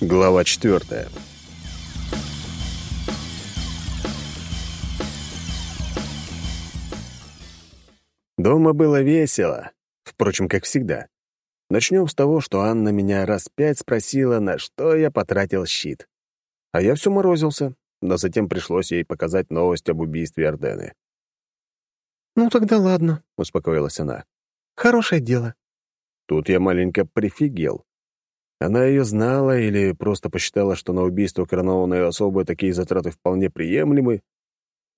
Глава четвертая. Дома было весело, впрочем, как всегда. Начнем с того, что Анна меня раз пять спросила, на что я потратил щит. А я все морозился, но затем пришлось ей показать новость об убийстве Ордены. «Ну тогда ладно», — успокоилась она. «Хорошее дело». Тут я маленько прифигел. Она ее знала или просто посчитала, что на убийство коронованной особы такие затраты вполне приемлемы.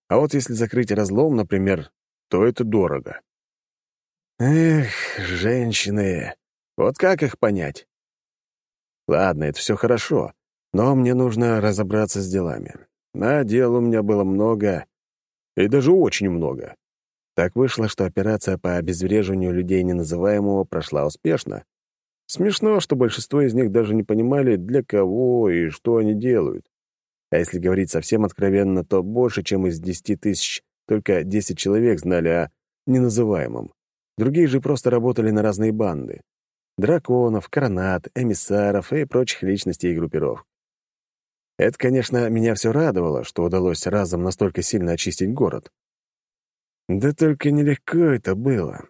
А вот если закрыть разлом, например, то это дорого. Эх, женщины, вот как их понять? Ладно, это все хорошо, но мне нужно разобраться с делами. А дел у меня было много, и даже очень много. Так вышло, что операция по обезвреживанию людей неназываемого прошла успешно. Смешно, что большинство из них даже не понимали, для кого и что они делают. А если говорить совсем откровенно, то больше, чем из десяти тысяч, только десять человек знали о неназываемом. Другие же просто работали на разные банды. Драконов, коронат, эмиссаров и прочих личностей и группировок. Это, конечно, меня все радовало, что удалось разом настолько сильно очистить город. Да только нелегко это было.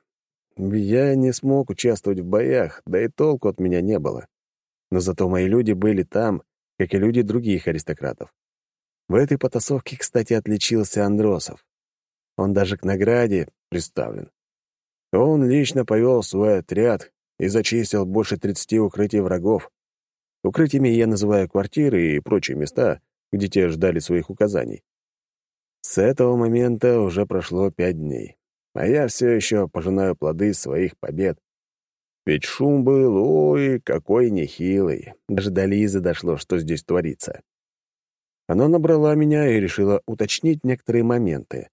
Я не смог участвовать в боях, да и толку от меня не было. Но зато мои люди были там, как и люди других аристократов. В этой потасовке, кстати, отличился Андросов. Он даже к награде представлен. Он лично повел свой отряд и зачистил больше 30 укрытий врагов. Укрытиями я называю квартиры и прочие места, где те ждали своих указаний. С этого момента уже прошло пять дней, а я все еще пожинаю плоды своих побед. Ведь шум был, ой, какой нехилый. Даже до Лизы дошло, что здесь творится. Она набрала меня и решила уточнить некоторые моменты.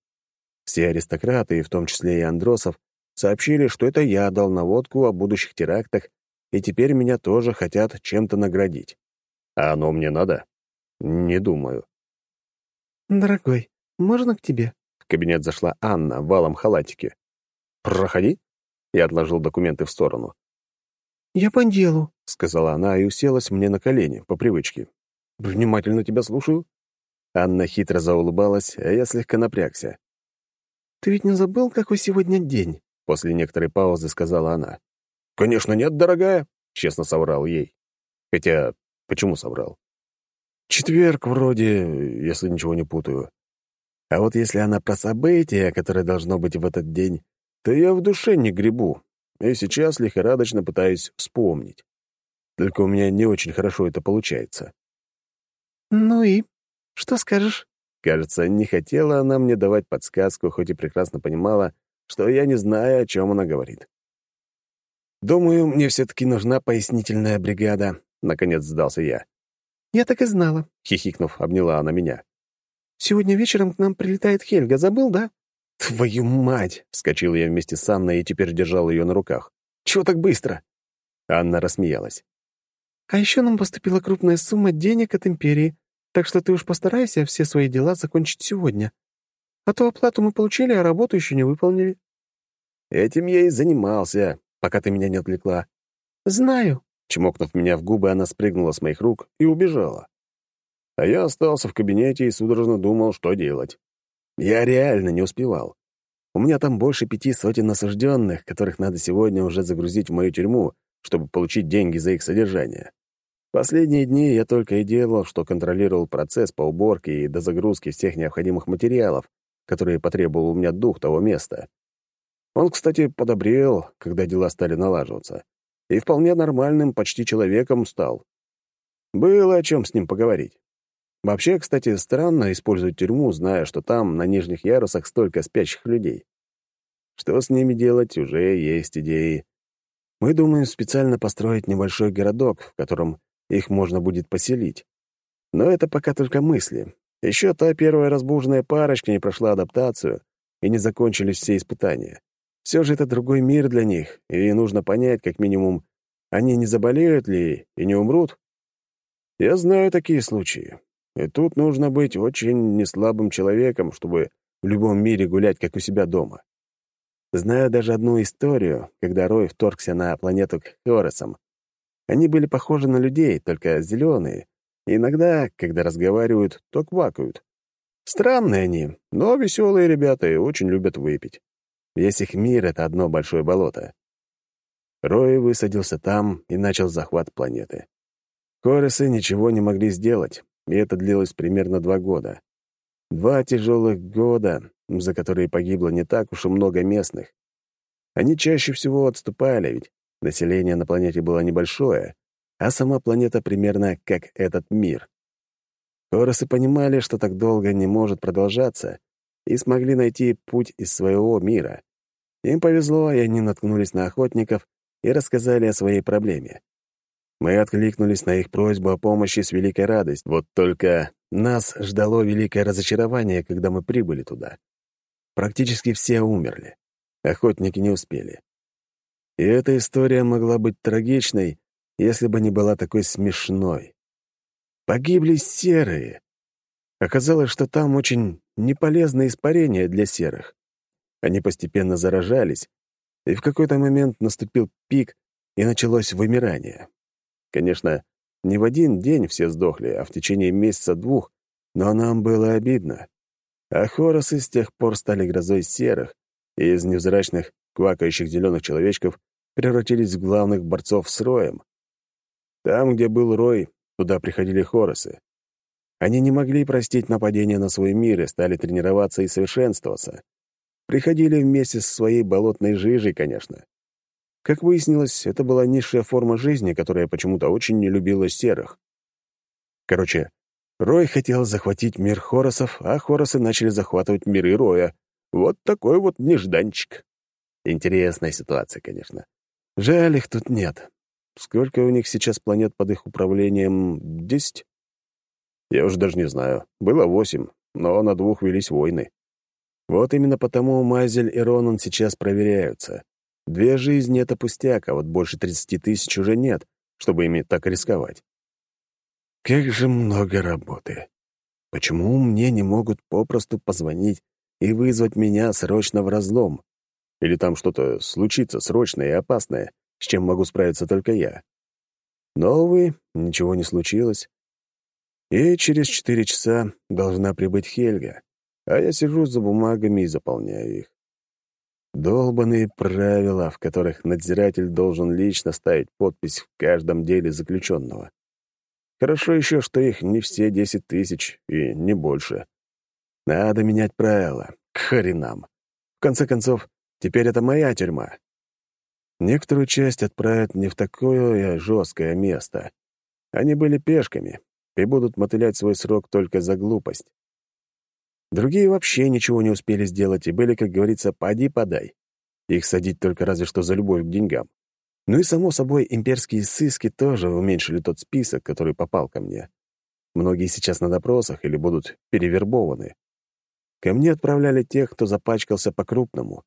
Все аристократы, в том числе и Андросов, сообщили, что это я дал наводку о будущих терактах, и теперь меня тоже хотят чем-то наградить. А оно мне надо? Не думаю. «Дорогой, можно к тебе?» Кабинет зашла Анна в валом халатике. «Проходи». Я отложил документы в сторону. «Я по делу», — сказала она и уселась мне на колени, по привычке. «Внимательно тебя слушаю». Анна хитро заулыбалась, а я слегка напрягся. «Ты ведь не забыл, какой сегодня день?» После некоторой паузы сказала она. «Конечно нет, дорогая», — честно соврал ей. Хотя, почему соврал? Четверг вроде, если ничего не путаю. А вот если она про события, которое должно быть в этот день, то я в душе не гребу, и сейчас лихорадочно пытаюсь вспомнить. Только у меня не очень хорошо это получается. «Ну и? Что скажешь?» Кажется, не хотела она мне давать подсказку, хоть и прекрасно понимала, что я не знаю, о чем она говорит. «Думаю, мне все-таки нужна пояснительная бригада», — наконец сдался я. «Я так и знала», — хихикнув, обняла она меня. «Сегодня вечером к нам прилетает Хельга, забыл, да?» «Твою мать!» — вскочил я вместе с Анной и теперь держал ее на руках. «Чего так быстро?» Анна рассмеялась. «А еще нам поступила крупная сумма денег от Империи, так что ты уж постарайся все свои дела закончить сегодня. А то оплату мы получили, а работу еще не выполнили». «Этим я и занимался, пока ты меня не отвлекла». «Знаю». Чмокнув меня в губы, она спрыгнула с моих рук и убежала. А я остался в кабинете и судорожно думал, что делать. Я реально не успевал. У меня там больше пяти сотен осужденных, которых надо сегодня уже загрузить в мою тюрьму, чтобы получить деньги за их содержание. Последние дни я только и делал, что контролировал процесс по уборке и дозагрузке всех необходимых материалов, которые потребовал у меня дух того места. Он, кстати, подобрел, когда дела стали налаживаться, и вполне нормальным, почти человеком стал. Было о чем с ним поговорить. Вообще, кстати, странно использовать тюрьму, зная, что там, на нижних ярусах, столько спящих людей. Что с ними делать, уже есть идеи. Мы думаем специально построить небольшой городок, в котором их можно будет поселить. Но это пока только мысли. Еще та первая разбуженная парочка не прошла адаптацию, и не закончились все испытания. Все же это другой мир для них, и нужно понять, как минимум, они не заболеют ли и не умрут. Я знаю такие случаи. И тут нужно быть очень неслабым человеком, чтобы в любом мире гулять, как у себя дома. Знаю даже одну историю, когда Рой вторгся на планету к Хоресам. Они были похожи на людей, только зеленые. И иногда, когда разговаривают, то квакают. Странные они, но веселые ребята и очень любят выпить. Весь их мир — это одно большое болото. Рой высадился там и начал захват планеты. Корисы ничего не могли сделать, и это длилось примерно два года. Два тяжелых года, за которые погибло не так уж и много местных. Они чаще всего отступали, ведь население на планете было небольшое, а сама планета примерно как этот мир. Коросы понимали, что так долго не может продолжаться, и смогли найти путь из своего мира. Им повезло, и они наткнулись на охотников и рассказали о своей проблеме. Мы откликнулись на их просьбу о помощи с великой радостью. Вот только нас ждало великое разочарование, когда мы прибыли туда. Практически все умерли. Охотники не успели. И эта история могла быть трагичной, если бы не была такой смешной. Погибли серые. Оказалось, что там очень неполезное испарение для серых. Они постепенно заражались, и в какой-то момент наступил пик, и началось вымирание. Конечно, не в один день все сдохли, а в течение месяца-двух, но нам было обидно. А хоросы с тех пор стали грозой серых, и из невзрачных, квакающих зеленых человечков превратились в главных борцов с роем. Там, где был рой, туда приходили хоросы. Они не могли простить нападение на свой мир и стали тренироваться и совершенствоваться. Приходили вместе со своей болотной жижей, конечно. Как выяснилось, это была низшая форма жизни, которая почему-то очень не любила серых. Короче, Рой хотел захватить мир Хоросов, а Хоросы начали захватывать миры Роя. Вот такой вот нежданчик. Интересная ситуация, конечно. Жаль, их тут нет. Сколько у них сейчас планет под их управлением? Десять? Я уже даже не знаю. Было восемь, но на двух велись войны. Вот именно потому Мазель и Ронан сейчас проверяются. Две жизни — это пустяк, а вот больше тридцати тысяч уже нет, чтобы ими так рисковать. Как же много работы. Почему мне не могут попросту позвонить и вызвать меня срочно в разлом? Или там что-то случится срочное и опасное, с чем могу справиться только я? Но, увы, ничего не случилось. И через четыре часа должна прибыть Хельга, а я сижу за бумагами и заполняю их. Долбанные правила, в которых надзиратель должен лично ставить подпись в каждом деле заключенного. Хорошо еще, что их не все десять тысяч и не больше. Надо менять правила. К хренам. В конце концов, теперь это моя тюрьма. Некоторую часть отправят не в такое жесткое место. Они были пешками и будут мотылять свой срок только за глупость. Другие вообще ничего не успели сделать и были, как говорится, поди подай. Их садить только разве что за любовь к деньгам. Ну и, само собой, имперские сыски тоже уменьшили тот список, который попал ко мне. Многие сейчас на допросах или будут перевербованы. Ко мне отправляли тех, кто запачкался по-крупному.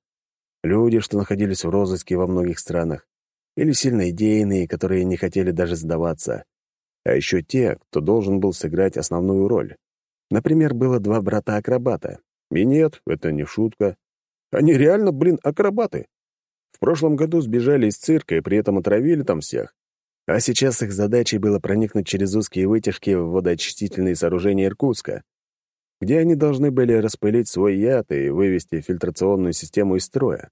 Люди, что находились в розыске во многих странах, или сильно идейные, которые не хотели даже сдаваться. А еще те, кто должен был сыграть основную роль. Например, было два брата-акробата. И нет, это не шутка. Они реально, блин, акробаты. В прошлом году сбежали из цирка и при этом отравили там всех. А сейчас их задачей было проникнуть через узкие вытяжки в водоочистительные сооружения Иркутска, где они должны были распылить свой яд и вывести фильтрационную систему из строя.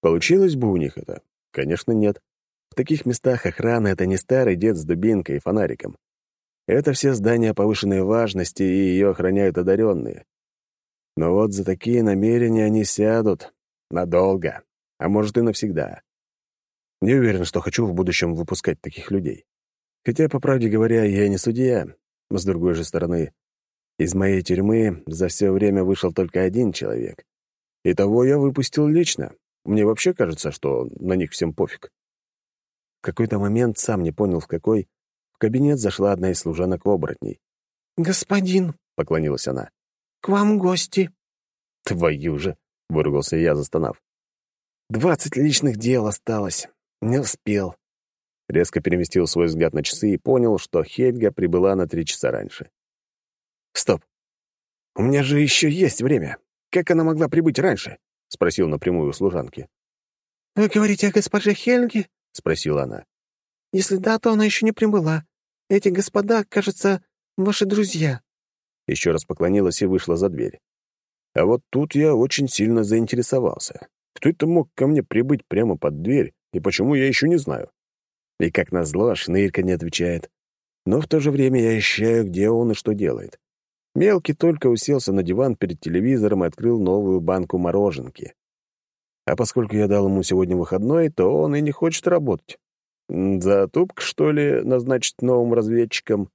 Получилось бы у них это? Конечно, нет. В таких местах охрана — это не старый дед с дубинкой и фонариком. Это все здания повышенной важности, и ее охраняют одаренные. Но вот за такие намерения они сядут надолго а может и навсегда. Не уверен, что хочу в будущем выпускать таких людей. Хотя, по правде говоря, я не судья. С другой же стороны, из моей тюрьмы за все время вышел только один человек. И того я выпустил лично. Мне вообще кажется, что на них всем пофиг. В какой-то момент, сам не понял в какой, в кабинет зашла одна из служанок-оборотней. «Господин», — поклонилась она, — «к вам гости». «Твою же!» — выругался я, застонав. Двадцать личных дел осталось. Не успел. Резко переместил свой взгляд на часы и понял, что Хельга прибыла на три часа раньше. «Стоп! У меня же еще есть время. Как она могла прибыть раньше?» — спросил напрямую у служанки. «Вы говорите о госпоже Хельге?» — спросила она. Если да, то она еще не прибыла. Эти господа, кажется, ваши друзья». Еще раз поклонилась и вышла за дверь. А вот тут я очень сильно заинтересовался. Кто это мог ко мне прибыть прямо под дверь, и почему я еще не знаю? И как назло, шнырька не отвечает. Но в то же время я ищаю, где он и что делает. Мелкий только уселся на диван перед телевизором и открыл новую банку мороженки. А поскольку я дал ему сегодня выходной, то он и не хочет работать. Затупк, что ли, назначить новым разведчиком?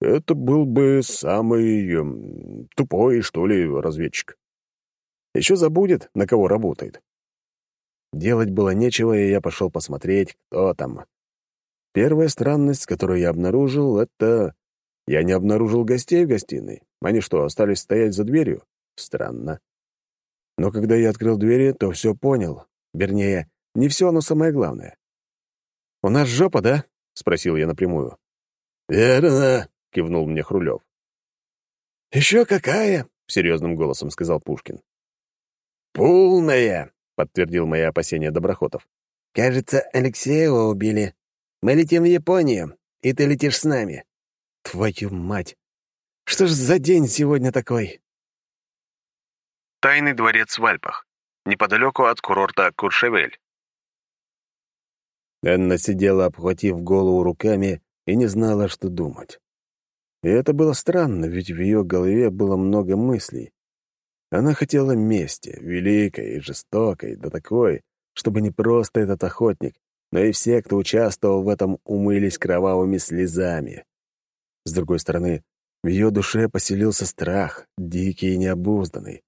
Это был бы самый э, тупой, что ли, разведчик. Еще забудет, на кого работает. Делать было нечего, и я пошел посмотреть, кто там. Первая странность, которую я обнаружил, — это... Я не обнаружил гостей в гостиной. Они что, остались стоять за дверью? Странно. Но когда я открыл двери, то все понял. Вернее, не все, но самое главное. «У нас жопа, да?» — спросил я напрямую. «Верно», — кивнул мне Хрулев. «Еще какая?» — серьезным голосом сказал Пушкин. «Полная», — подтвердил мои опасения Доброхотов. «Кажется, Алексеева убили. Мы летим в Японию, и ты летишь с нами». «Твою мать! Что ж за день сегодня такой?» Тайный дворец в Альпах, неподалеку от курорта Куршевель. Энна сидела, обхватив голову руками, и не знала, что думать. И это было странно, ведь в ее голове было много мыслей. Она хотела мести, великой и жестокой, да такой, чтобы не просто этот охотник, но и все, кто участвовал в этом, умылись кровавыми слезами. С другой стороны, в ее душе поселился страх, дикий и необузданный.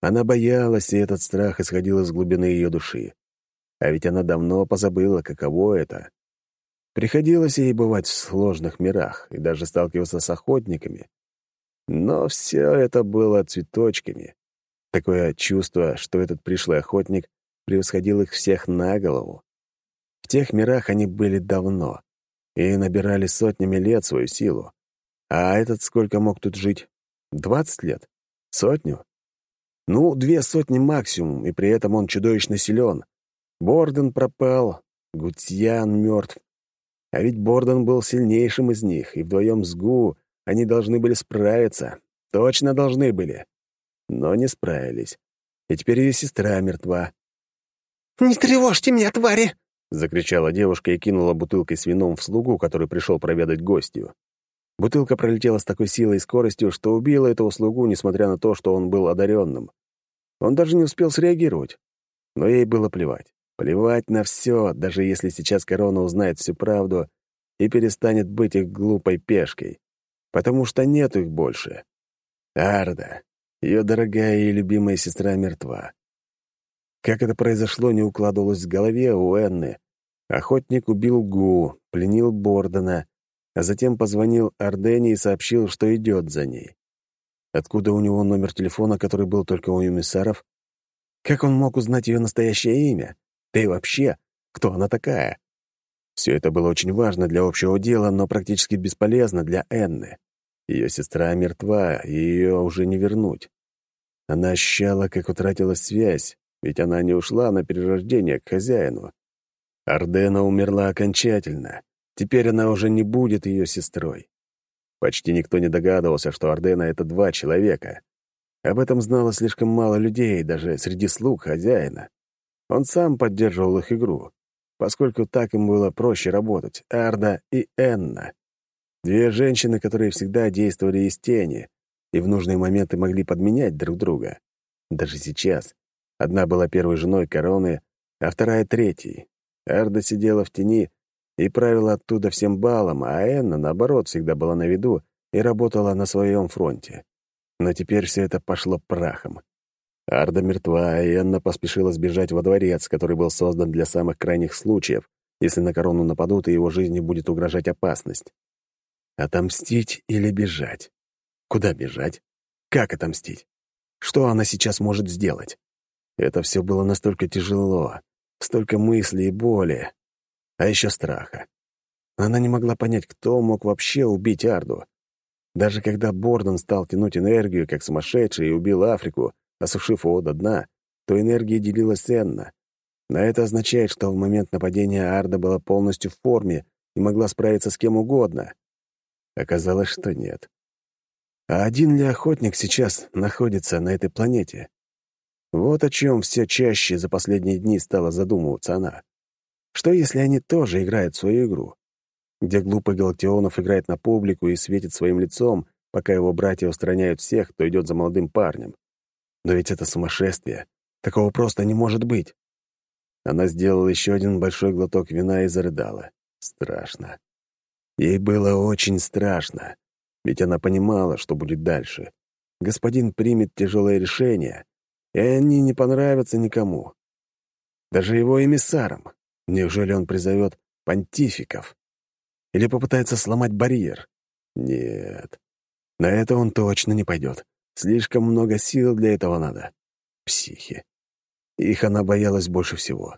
Она боялась, и этот страх исходил из глубины ее души. А ведь она давно позабыла, каково это Приходилось ей бывать в сложных мирах и даже сталкиваться с охотниками. Но все это было цветочками. Такое чувство, что этот пришлый охотник превосходил их всех на голову. В тех мирах они были давно и набирали сотнями лет свою силу. А этот сколько мог тут жить? Двадцать лет? Сотню? Ну, две сотни максимум, и при этом он чудовищно силен. Борден пропал, Гутьян мертв, а ведь Бордон был сильнейшим из них, и вдвоем с Гу они должны были справиться. Точно должны были. Но не справились. И теперь ее сестра мертва. «Не тревожьте меня, твари!» — закричала девушка и кинула бутылкой с вином в слугу, который пришел проведать гостью. Бутылка пролетела с такой силой и скоростью, что убила этого слугу, несмотря на то, что он был одаренным. Он даже не успел среагировать. Но ей было плевать. Плевать на все, даже если сейчас корона узнает всю правду и перестанет быть их глупой пешкой. Потому что нет их больше. Арда, ее дорогая и любимая сестра мертва. Как это произошло, не укладывалось в голове у Энны. Охотник убил Гу, пленил Бордона, а затем позвонил Ардене и сообщил, что идет за ней. Откуда у него номер телефона, который был только у эмиссаров? Как он мог узнать ее настоящее имя? Да и вообще, кто она такая? Все это было очень важно для общего дела, но практически бесполезно для Энны. Ее сестра мертва, и ее уже не вернуть. Она ощущала, как утратила связь, ведь она не ушла на перерождение к хозяину. Ардена умерла окончательно. Теперь она уже не будет ее сестрой. Почти никто не догадывался, что Ардена — это два человека. Об этом знало слишком мало людей, даже среди слуг хозяина. Он сам поддерживал их игру, поскольку так им было проще работать, Арда и Энна. Две женщины, которые всегда действовали из тени и в нужные моменты могли подменять друг друга. Даже сейчас. Одна была первой женой короны, а вторая — третьей. Арда сидела в тени и правила оттуда всем балом, а Энна, наоборот, всегда была на виду и работала на своем фронте. Но теперь все это пошло прахом. Арда мертва, и Энна поспешила сбежать во дворец, который был создан для самых крайних случаев, если на корону нападут, и его жизни будет угрожать опасность. Отомстить или бежать? Куда бежать? Как отомстить? Что она сейчас может сделать? Это все было настолько тяжело, столько мыслей и боли, а еще страха. Она не могла понять, кто мог вообще убить Арду. Даже когда Бордон стал тянуть энергию, как сумасшедший, и убил Африку, осушив его до дна, то энергия делилась ценно. Но это означает, что в момент нападения Арда была полностью в форме и могла справиться с кем угодно. Оказалось, что нет. А один ли охотник сейчас находится на этой планете? Вот о чем все чаще за последние дни стала задумываться она. Что, если они тоже играют свою игру? Где глупый Галактионов играет на публику и светит своим лицом, пока его братья устраняют всех, кто идет за молодым парнем. Но ведь это сумасшествие. Такого просто не может быть. Она сделала еще один большой глоток вина и зарыдала. Страшно. Ей было очень страшно, ведь она понимала, что будет дальше. Господин примет тяжелое решение, и они не понравятся никому. Даже его эмиссарам. Неужели он призовет понтификов? Или попытается сломать барьер? Нет. На это он точно не пойдет. Слишком много сил для этого надо. Психи. Их она боялась больше всего.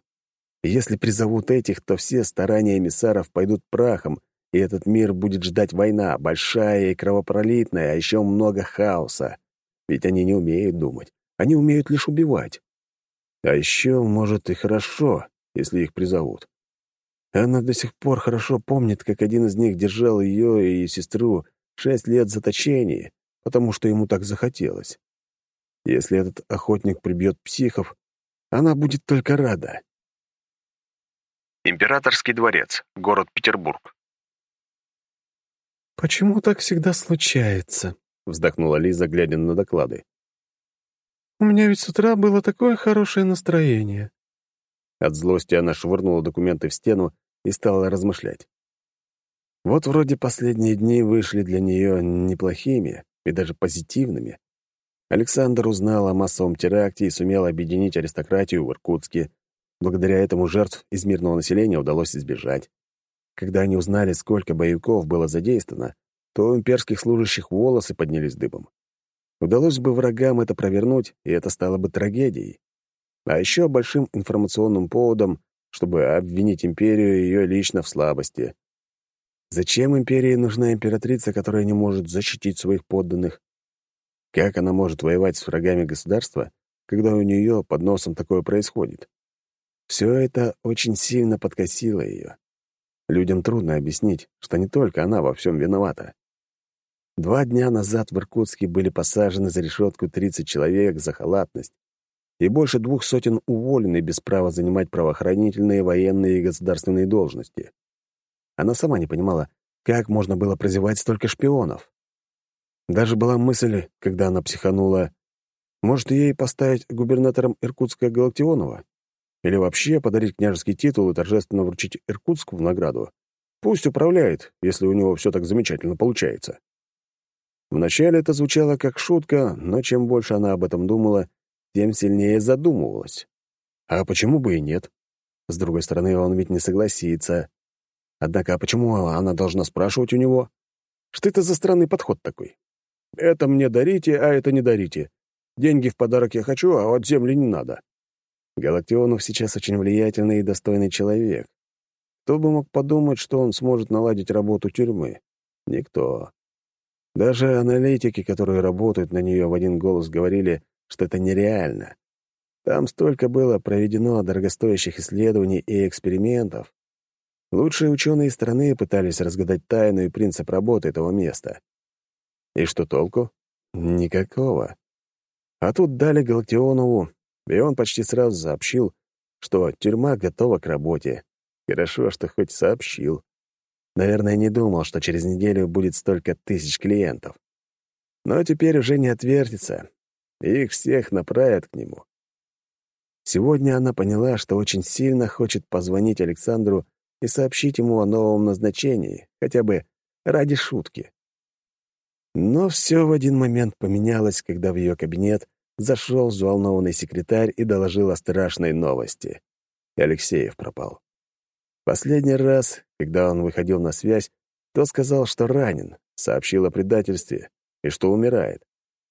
Если призовут этих, то все старания эмиссаров пойдут прахом, и этот мир будет ждать война, большая и кровопролитная, а еще много хаоса. Ведь они не умеют думать, они умеют лишь убивать. А еще, может, и хорошо, если их призовут. Она до сих пор хорошо помнит, как один из них держал ее и сестру шесть лет заточения, потому что ему так захотелось. Если этот охотник прибьет психов, она будет только рада. Императорский дворец, город Петербург. «Почему так всегда случается?» — вздохнула Лиза, глядя на доклады. «У меня ведь с утра было такое хорошее настроение». От злости она швырнула документы в стену и стала размышлять. Вот вроде последние дни вышли для нее неплохими и даже позитивными. Александр узнал о массовом теракте и сумел объединить аристократию в Иркутске. Благодаря этому жертв из мирного населения удалось избежать. Когда они узнали, сколько боевиков было задействовано, то у имперских служащих волосы поднялись дыбом. Удалось бы врагам это провернуть, и это стало бы трагедией. А еще большим информационным поводом, чтобы обвинить империю и ее лично в слабости. Зачем империи нужна императрица, которая не может защитить своих подданных? Как она может воевать с врагами государства, когда у нее под носом такое происходит? Все это очень сильно подкосило ее. Людям трудно объяснить, что не только она во всем виновата. Два дня назад в Иркутске были посажены за решетку 30 человек за халатность, и больше двух сотен уволены без права занимать правоохранительные, военные и государственные должности. Она сама не понимала, как можно было прозевать столько шпионов. Даже была мысль, когда она психанула, может, ей поставить губернатором Иркутска Галактионова? Или вообще подарить княжеский титул и торжественно вручить Иркутску в награду? Пусть управляет, если у него все так замечательно получается. Вначале это звучало как шутка, но чем больше она об этом думала, тем сильнее задумывалась. А почему бы и нет? С другой стороны, он ведь не согласится. Однако, а почему она должна спрашивать у него? Что это за странный подход такой? Это мне дарите, а это не дарите. Деньги в подарок я хочу, а вот земли не надо. Галактионов сейчас очень влиятельный и достойный человек. Кто бы мог подумать, что он сможет наладить работу тюрьмы? Никто. Даже аналитики, которые работают на нее, в один голос говорили, что это нереально. Там столько было проведено дорогостоящих исследований и экспериментов, Лучшие ученые страны пытались разгадать тайну и принцип работы этого места. И что толку? Никакого. А тут дали Галактионову, и он почти сразу сообщил, что тюрьма готова к работе. Хорошо, что хоть сообщил. Наверное, не думал, что через неделю будет столько тысяч клиентов. Но теперь уже не отвертится. Их всех направят к нему. Сегодня она поняла, что очень сильно хочет позвонить Александру и сообщить ему о новом назначении, хотя бы ради шутки. Но все в один момент поменялось, когда в ее кабинет зашел взволнованный секретарь и доложил о страшной новости. Алексеев пропал. Последний раз, когда он выходил на связь, то сказал, что ранен, сообщил о предательстве и что умирает.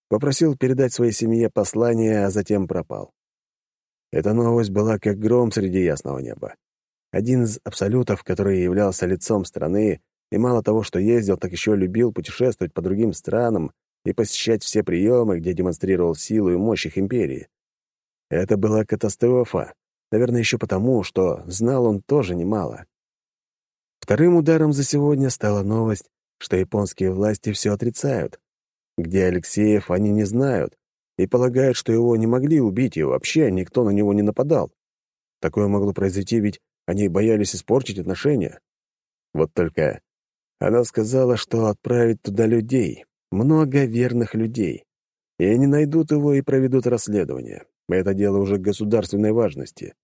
Попросил передать своей семье послание, а затем пропал. Эта новость была как гром среди ясного неба. Один из абсолютов, который являлся лицом страны, и мало того, что ездил, так еще любил путешествовать по другим странам и посещать все приемы, где демонстрировал силу и мощь их империи. Это была катастрофа, наверное, еще потому, что знал он тоже немало. Вторым ударом за сегодня стала новость, что японские власти все отрицают. Где Алексеев, они не знают и полагают, что его не могли убить, и вообще никто на него не нападал. Такое могло произойти, ведь они боялись испортить отношения. Вот только она сказала, что отправит туда людей, много верных людей, и они найдут его и проведут расследование. Это дело уже государственной важности.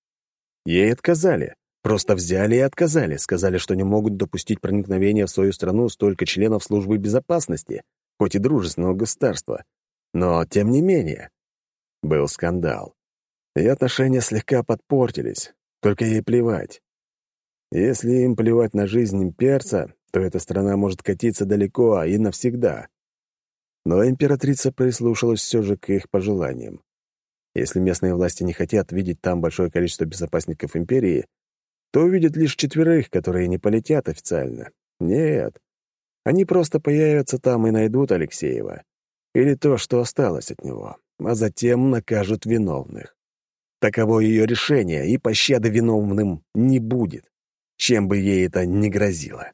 Ей отказали. Просто взяли и отказали, сказали, что не могут допустить проникновения в свою страну столько членов службы безопасности, хоть и дружественного государства. Но, тем не менее, был скандал. И отношения слегка подпортились, только ей плевать. Если им плевать на жизнь имперца, то эта страна может катиться далеко и навсегда. Но императрица прислушалась все же к их пожеланиям. Если местные власти не хотят видеть там большое количество безопасников империи, то увидят лишь четверых, которые не полетят официально. Нет. Они просто появятся там и найдут Алексеева. Или то, что осталось от него. А затем накажут виновных. Таково ее решение, и пощады виновным не будет, чем бы ей это ни грозило.